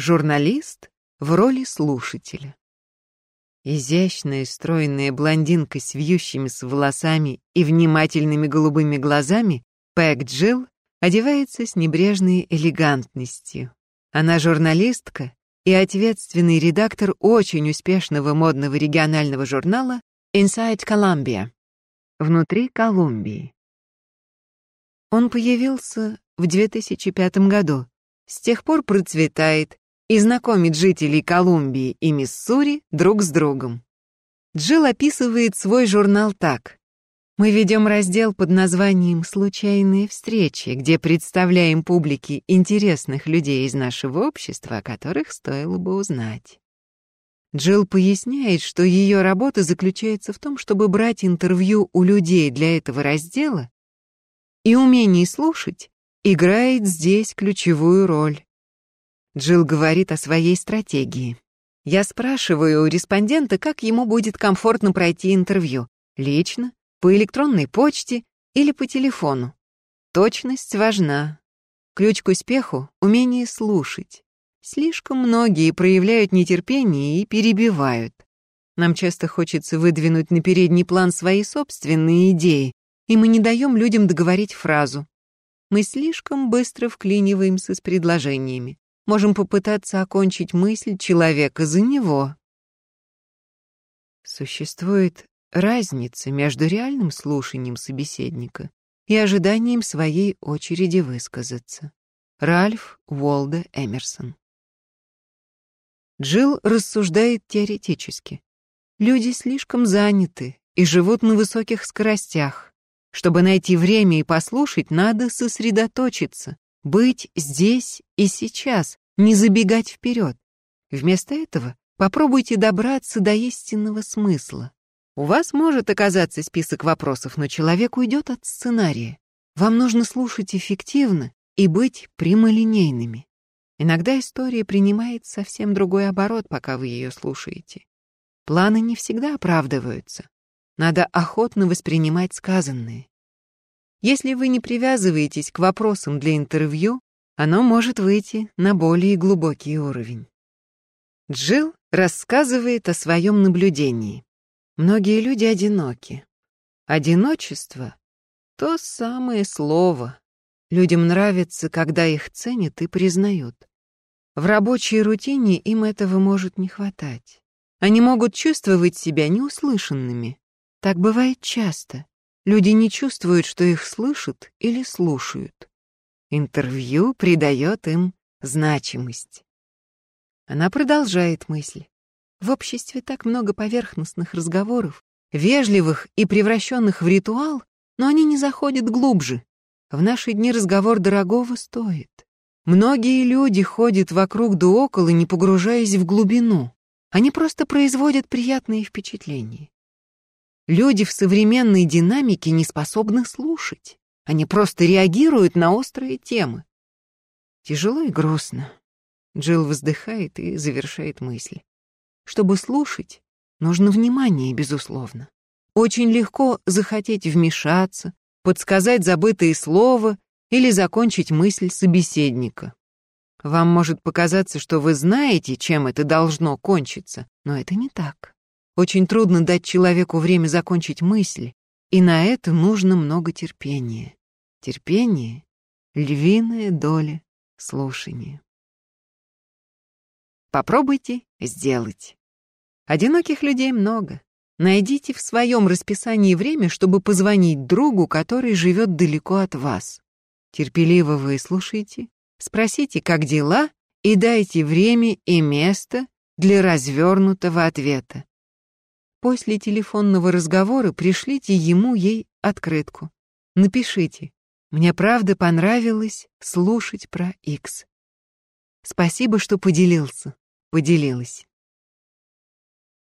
Журналист в роли слушателя. Изящная, стройная блондинка с вьющимися волосами и внимательными голубыми глазами, Пэк Джилл, одевается с небрежной элегантностью. Она журналистка и ответственный редактор очень успешного модного регионального журнала Inside Columbia. Внутри Колумбии. Он появился в 2005 году. С тех пор процветает и знакомит жителей Колумбии и Миссури друг с другом. Джилл описывает свой журнал так. Мы ведем раздел под названием «Случайные встречи», где представляем публике интересных людей из нашего общества, о которых стоило бы узнать. Джилл поясняет, что ее работа заключается в том, чтобы брать интервью у людей для этого раздела, и умение слушать играет здесь ключевую роль. Джилл говорит о своей стратегии. Я спрашиваю у респондента, как ему будет комфортно пройти интервью. Лично, по электронной почте или по телефону. Точность важна. Ключ к успеху — умение слушать. Слишком многие проявляют нетерпение и перебивают. Нам часто хочется выдвинуть на передний план свои собственные идеи, и мы не даем людям договорить фразу. Мы слишком быстро вклиниваемся с предложениями можем попытаться окончить мысль человека за него. Существует разница между реальным слушанием собеседника и ожиданием своей очереди высказаться. Ральф Уолда Эмерсон Джилл рассуждает теоретически. Люди слишком заняты и живут на высоких скоростях. Чтобы найти время и послушать, надо сосредоточиться, быть здесь и сейчас, не забегать вперед. Вместо этого попробуйте добраться до истинного смысла. У вас может оказаться список вопросов, но человек уйдет от сценария. Вам нужно слушать эффективно и быть прямолинейными. Иногда история принимает совсем другой оборот, пока вы ее слушаете. Планы не всегда оправдываются. Надо охотно воспринимать сказанное. Если вы не привязываетесь к вопросам для интервью, оно может выйти на более глубокий уровень. Джилл рассказывает о своем наблюдении. Многие люди одиноки. Одиночество — то самое слово. Людям нравится, когда их ценят и признают. В рабочей рутине им этого может не хватать. Они могут чувствовать себя неуслышанными. Так бывает часто. Люди не чувствуют, что их слышат или слушают. Интервью придает им значимость. Она продолжает мысль. В обществе так много поверхностных разговоров, вежливых и превращенных в ритуал, но они не заходят глубже. В наши дни разговор дорогого стоит. Многие люди ходят вокруг да около, не погружаясь в глубину. Они просто производят приятные впечатления. Люди в современной динамике не способны слушать. Они просто реагируют на острые темы. Тяжело и грустно. Джилл вздыхает и завершает мысль. Чтобы слушать, нужно внимание, безусловно. Очень легко захотеть вмешаться, подсказать забытое слово или закончить мысль собеседника. Вам может показаться, что вы знаете, чем это должно кончиться, но это не так. Очень трудно дать человеку время закончить мысль, и на это нужно много терпения. Терпение — львиная доля слушания. Попробуйте сделать. Одиноких людей много. Найдите в своем расписании время, чтобы позвонить другу, который живет далеко от вас. Терпеливо выслушайте, спросите, как дела, и дайте время и место для развернутого ответа. После телефонного разговора пришлите ему ей открытку. Напишите «Мне правда понравилось слушать про X». Спасибо, что поделился, поделилась.